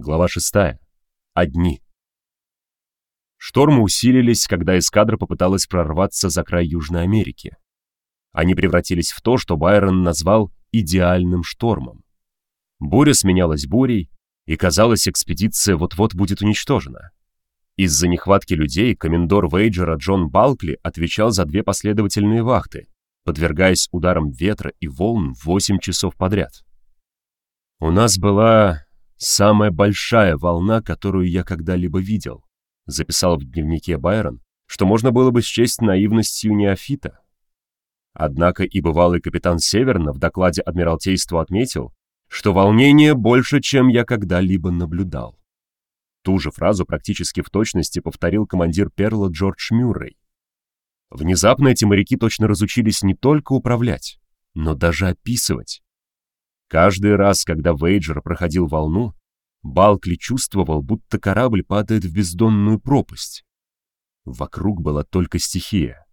Глава 6. Одни. Штормы усилились, когда эскадра попыталась прорваться за край Южной Америки. Они превратились в то, что Байрон назвал идеальным штормом. Буря сменялась бурей, и казалось, экспедиция вот-вот будет уничтожена. Из-за нехватки людей комендор Вейджера Джон Балкли отвечал за две последовательные вахты, подвергаясь ударам ветра и волн 8 часов подряд. У нас была «Самая большая волна, которую я когда-либо видел», записал в дневнике Байрон, что можно было бы счесть наивностью неофита. Однако и бывалый капитан Северна в докладе Адмиралтейству отметил, что волнение больше, чем я когда-либо наблюдал. Ту же фразу практически в точности повторил командир Перла Джордж Мюррей. Внезапно эти моряки точно разучились не только управлять, но даже описывать. Каждый раз, когда Вейджер проходил волну, Балкли чувствовал, будто корабль падает в бездонную пропасть. Вокруг была только стихия.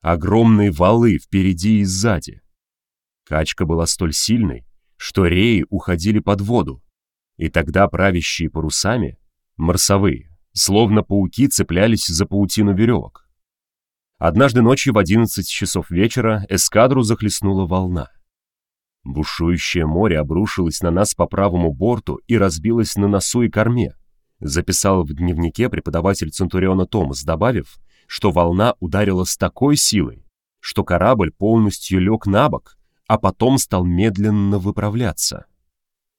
Огромные валы впереди и сзади. Качка была столь сильной, что реи уходили под воду, и тогда правящие парусами, марсовые, словно пауки цеплялись за паутину веревок. Однажды ночью в 11 часов вечера эскадру захлестнула волна. Бушующее море обрушилось на нас по правому борту и разбилось на носу и корме, записал в дневнике преподаватель Центуриона Томас, добавив, что волна ударила с такой силой, что корабль полностью лег на бок, а потом стал медленно выправляться.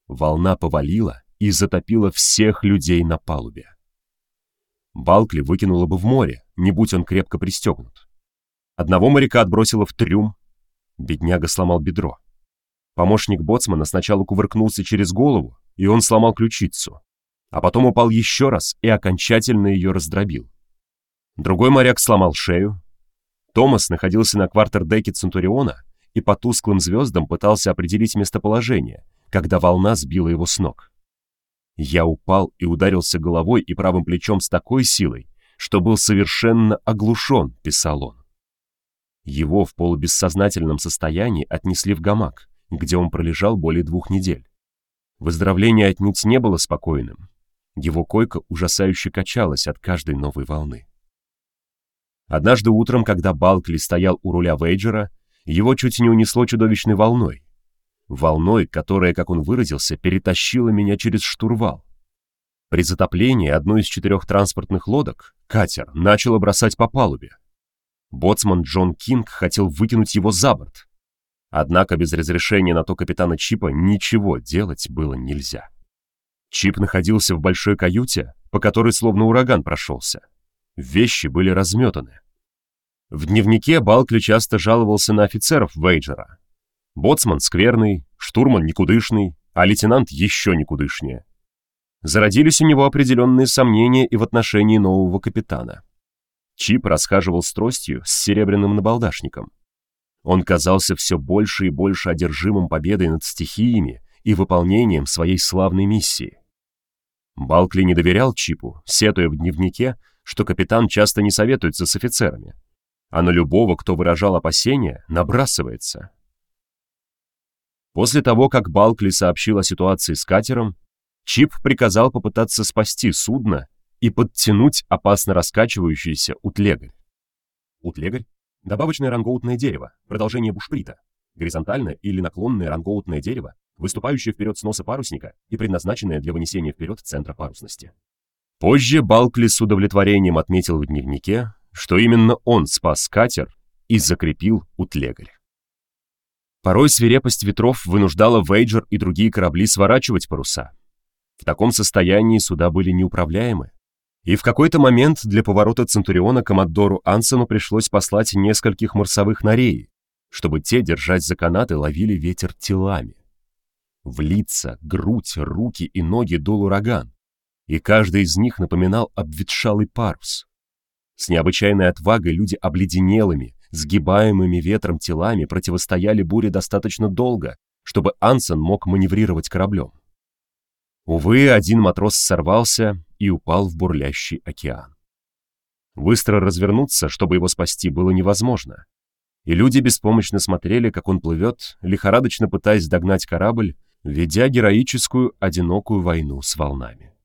Волна повалила и затопила всех людей на палубе. Балкли выкинуло бы в море, не будь он крепко пристегнут. Одного моряка отбросило в трюм, бедняга сломал бедро. Помощник боцмана сначала кувыркнулся через голову, и он сломал ключицу, а потом упал еще раз и окончательно ее раздробил. Другой моряк сломал шею. Томас находился на квартердеке Центуриона и по тусклым звездам пытался определить местоположение, когда волна сбила его с ног. Я упал и ударился головой и правым плечом с такой силой, что был совершенно оглушен, писал он. Его в полубессознательном состоянии отнесли в гамак, где он пролежал более двух недель. Выздоровление отнюдь не было спокойным. Его койка ужасающе качалась от каждой новой волны. Однажды утром, когда Балкли стоял у руля Вейджера, его чуть не унесло чудовищной волной. Волной, которая, как он выразился, перетащила меня через штурвал. При затоплении одной из четырех транспортных лодок катер начал бросать по палубе. Боцман Джон Кинг хотел выкинуть его за борт, Однако без разрешения на то капитана Чипа ничего делать было нельзя. Чип находился в большой каюте, по которой словно ураган прошелся. Вещи были разметаны. В дневнике Балкли часто жаловался на офицеров Вейджера. Боцман скверный, штурман никудышный, а лейтенант еще никудышнее. Зародились у него определенные сомнения и в отношении нового капитана. Чип расхаживал с тростью с серебряным набалдашником. Он казался все больше и больше одержимым победой над стихиями и выполнением своей славной миссии. Балкли не доверял Чипу, сетуя в дневнике, что капитан часто не советуется с офицерами, а на любого, кто выражал опасения, набрасывается. После того, как Балкли сообщил о ситуации с катером, Чип приказал попытаться спасти судно и подтянуть опасно раскачивающийся утлегарь. Утлегарь Добавочное рангоутное дерево, продолжение бушприта. Горизонтальное или наклонное рангоутное дерево, выступающее вперед с носа парусника и предназначенное для вынесения вперед центра парусности. Позже Балкли с удовлетворением отметил в дневнике, что именно он спас катер и закрепил утлегарь. Порой свирепость ветров вынуждала Вейджер и другие корабли сворачивать паруса. В таком состоянии суда были неуправляемы, и в какой-то момент для поворота Центуриона командору Ансену пришлось послать нескольких марсовых нарей, чтобы те, держать за канаты, ловили ветер телами. В лица, грудь, руки и ноги дул ураган, и каждый из них напоминал обветшалый парус. С необычайной отвагой люди обледенелыми, сгибаемыми ветром телами противостояли буре достаточно долго, чтобы Ансен мог маневрировать кораблем. Увы, один матрос сорвался и упал в бурлящий океан. Быстро развернуться, чтобы его спасти, было невозможно. И люди беспомощно смотрели, как он плывет, лихорадочно пытаясь догнать корабль, ведя героическую одинокую войну с волнами.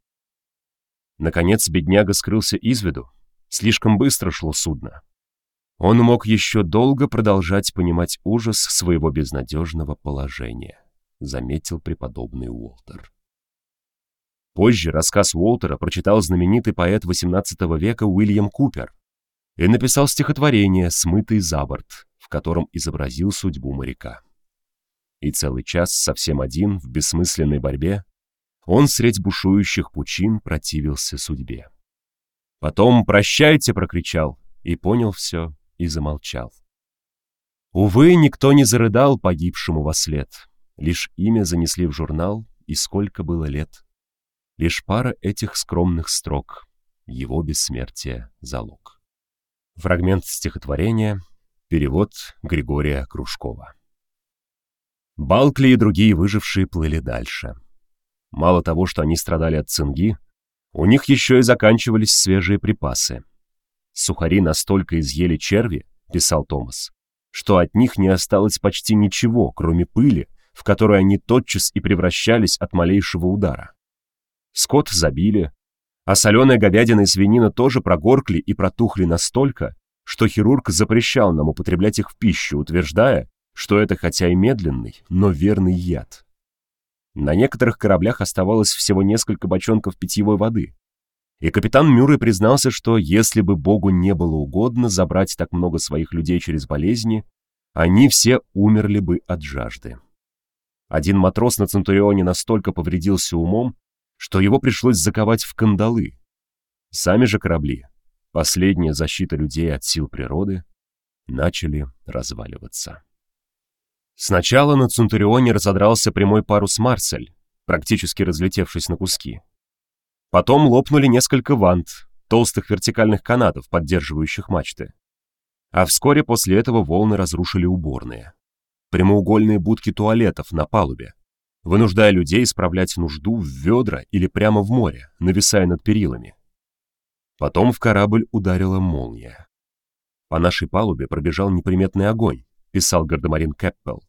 Наконец бедняга скрылся из виду, слишком быстро шло судно. Он мог еще долго продолжать понимать ужас своего безнадежного положения, заметил преподобный Уолтер. Позже рассказ Уолтера прочитал знаменитый поэт XVIII века Уильям Купер и написал стихотворение «Смытый за борт», в котором изобразил судьбу моряка. И целый час совсем один, в бессмысленной борьбе, он средь бушующих пучин противился судьбе. Потом «Прощайте!» прокричал, и понял все, и замолчал. Увы, никто не зарыдал погибшему во след, лишь имя занесли в журнал, и сколько было лет. Лишь пара этих скромных строк, его бессмертие залог. Фрагмент стихотворения, перевод Григория Кружкова. Балкли и другие выжившие плыли дальше. Мало того, что они страдали от цинги, у них еще и заканчивались свежие припасы. Сухари настолько изъели черви, писал Томас, что от них не осталось почти ничего, кроме пыли, в которую они тотчас и превращались от малейшего удара. Скот забили, а соленая говядина и свинина тоже прогоркли и протухли настолько, что хирург запрещал нам употреблять их в пищу, утверждая, что это хотя и медленный, но верный яд. На некоторых кораблях оставалось всего несколько бочонков питьевой воды, и капитан Мюррей признался, что если бы Богу не было угодно забрать так много своих людей через болезни, они все умерли бы от жажды. Один матрос на Центурионе настолько повредился умом, что его пришлось заковать в кандалы. Сами же корабли, последняя защита людей от сил природы, начали разваливаться. Сначала на Центурионе разодрался прямой парус «Марсель», практически разлетевшись на куски. Потом лопнули несколько вант, толстых вертикальных канатов, поддерживающих мачты. А вскоре после этого волны разрушили уборные. Прямоугольные будки туалетов на палубе, вынуждая людей исправлять нужду в ведра или прямо в море, нависая над перилами. Потом в корабль ударила молния. По нашей палубе пробежал неприметный огонь, писал гардемарин Кэппел,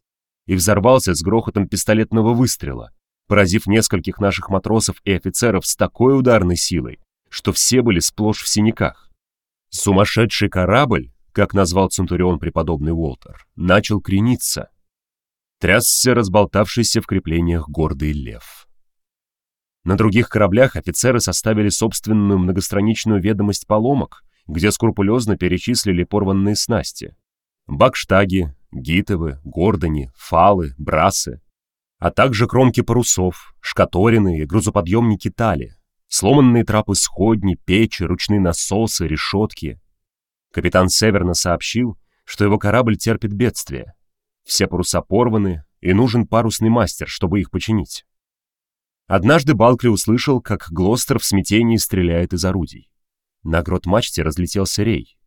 и взорвался с грохотом пистолетного выстрела, поразив нескольких наших матросов и офицеров с такой ударной силой, что все были сплошь в синяках. Сумасшедший корабль, как назвал Центурион преподобный Уолтер, начал крениться, трясся разболтавшийся в креплениях гордый лев. На других кораблях офицеры составили собственную многостраничную ведомость поломок, где скрупулезно перечислили порванные снасти. Бакштаги, гитовы, гордони, фалы, брасы, а также кромки парусов, шкаторины и грузоподъемники тали, сломанные трапы сходни, печи, ручные насосы, решетки. Капитан Северно сообщил, что его корабль терпит бедствие, все паруса порваны, и нужен парусный мастер, чтобы их починить. Однажды Балкли услышал, как Глостер в смятении стреляет из орудий. На грот-мачте разлетелся рей.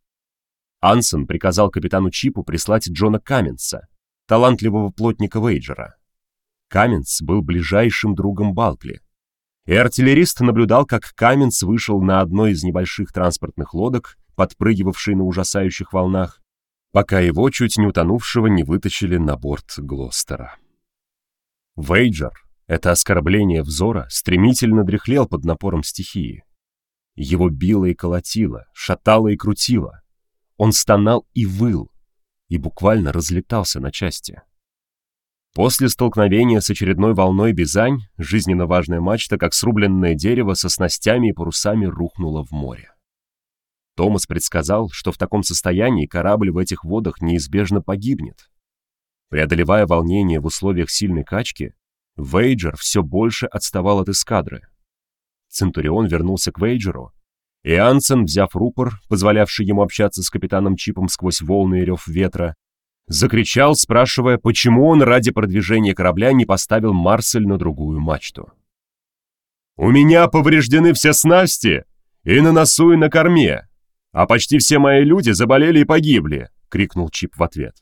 Ансон приказал капитану Чипу прислать Джона Каменса, талантливого плотника Вейджера. Каменс был ближайшим другом Балкли, и артиллерист наблюдал, как Каменс вышел на одной из небольших транспортных лодок, подпрыгивавшей на ужасающих волнах, пока его, чуть не утонувшего, не вытащили на борт Глостера. Вейджер, это оскорбление взора, стремительно дряхлел под напором стихии. Его било и колотило, шатало и крутило. Он стонал и выл, и буквально разлетался на части. После столкновения с очередной волной Бизань, жизненно важная мачта, как срубленное дерево со снастями и парусами рухнула в море. Томас предсказал, что в таком состоянии корабль в этих водах неизбежно погибнет. Преодолевая волнение в условиях сильной качки, Вейджер все больше отставал от эскадры. Центурион вернулся к Вейджеру, и Ансен, взяв рупор, позволявший ему общаться с капитаном Чипом сквозь волны и рев ветра, закричал, спрашивая, почему он ради продвижения корабля не поставил Марсель на другую мачту. «У меня повреждены все снасти, и на носу, и на корме а почти все мои люди заболели и погибли!» — крикнул Чип в ответ.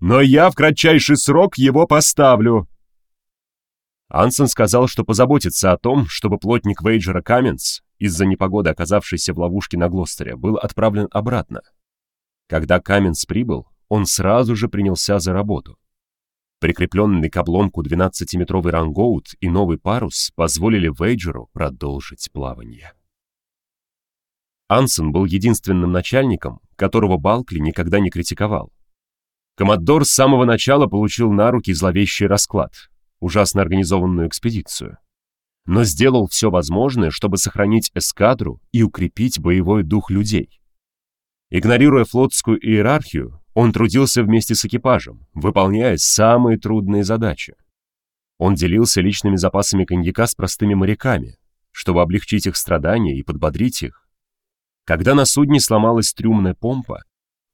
«Но я в кратчайший срок его поставлю!» Ансен сказал, что позаботится о том, чтобы плотник Вейджера Каменс, из-за непогоды оказавшийся в ловушке на Глостере, был отправлен обратно. Когда Каменс прибыл, он сразу же принялся за работу. Прикрепленный к обломку 12-метровый рангоут и новый парус позволили Вейджеру продолжить плавание. Ансен был единственным начальником, которого Балкли никогда не критиковал. Коммодор с самого начала получил на руки зловещий расклад, ужасно организованную экспедицию. Но сделал все возможное, чтобы сохранить эскадру и укрепить боевой дух людей. Игнорируя флотскую иерархию, он трудился вместе с экипажем, выполняя самые трудные задачи. Он делился личными запасами коньяка с простыми моряками, чтобы облегчить их страдания и подбодрить их. Когда на судне сломалась трюмная помпа,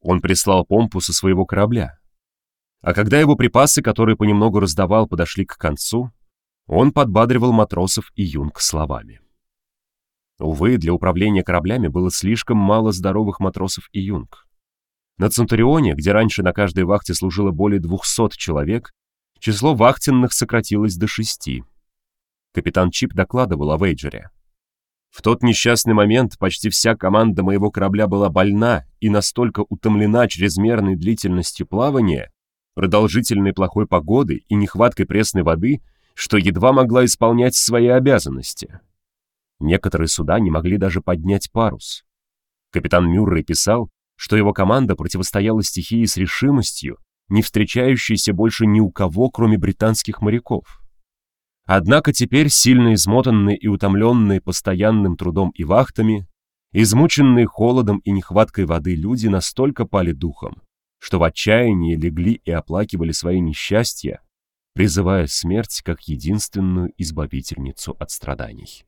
он прислал помпу со своего корабля. А когда его припасы, которые понемногу раздавал, подошли к концу, он подбадривал матросов и юнг словами. Увы, для управления кораблями было слишком мало здоровых матросов и юнг. На Центурионе, где раньше на каждой вахте служило более 200 человек, число вахтенных сократилось до шести. Капитан Чип докладывал о Вейджере. В тот несчастный момент почти вся команда моего корабля была больна и настолько утомлена чрезмерной длительностью плавания, продолжительной плохой погодой и нехваткой пресной воды, что едва могла исполнять свои обязанности. Некоторые суда не могли даже поднять парус. Капитан Мюррей писал, что его команда противостояла стихии с решимостью, не встречающейся больше ни у кого, кроме британских моряков. Однако теперь сильно измотанные и утомленные постоянным трудом и вахтами, измученные холодом и нехваткой воды люди настолько пали духом, что в отчаянии легли и оплакивали свои несчастья, призывая смерть как единственную избавительницу от страданий.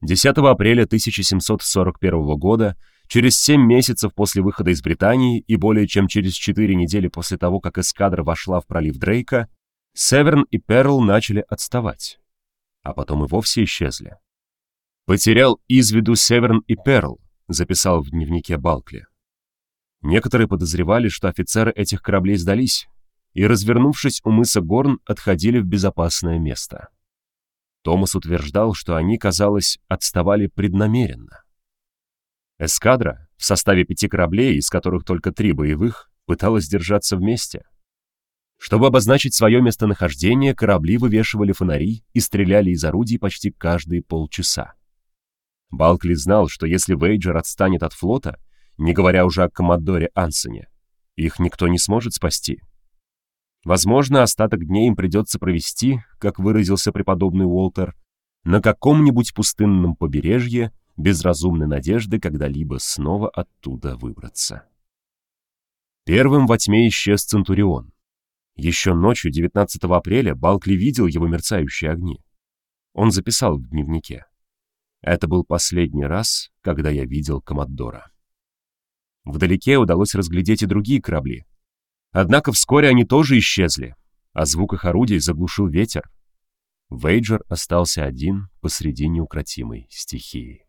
10 апреля 1741 года, через 7 месяцев после выхода из Британии и более чем через 4 недели после того, как эскадра вошла в пролив Дрейка, Северн и Перл начали отставать, а потом и вовсе исчезли. «Потерял из виду Северн и Перл», записал в дневнике Балкли. Некоторые подозревали, что офицеры этих кораблей сдались и, развернувшись у мыса Горн, отходили в безопасное место. Томас утверждал, что они, казалось, отставали преднамеренно. Эскадра в составе пяти кораблей, из которых только три боевых, пыталась держаться вместе. Чтобы обозначить свое местонахождение, корабли вывешивали фонари и стреляли из орудий почти каждые полчаса. Балкли знал, что если Вейджер отстанет от флота, не говоря уже о коммодоре Ансоне, их никто не сможет спасти. Возможно, остаток дней им придется провести, как выразился преподобный Уолтер, на каком-нибудь пустынном побережье без разумной надежды когда-либо снова оттуда выбраться. Первым во тьме исчез Центурион. Еще ночью 19 апреля Балкли видел его мерцающие огни. Он записал в дневнике. Это был последний раз, когда я видел Комоддора. Вдалеке удалось разглядеть и другие корабли, Однако вскоре они тоже исчезли, а звук их орудий заглушил ветер. Вейджер остался один посреди неукротимой стихии.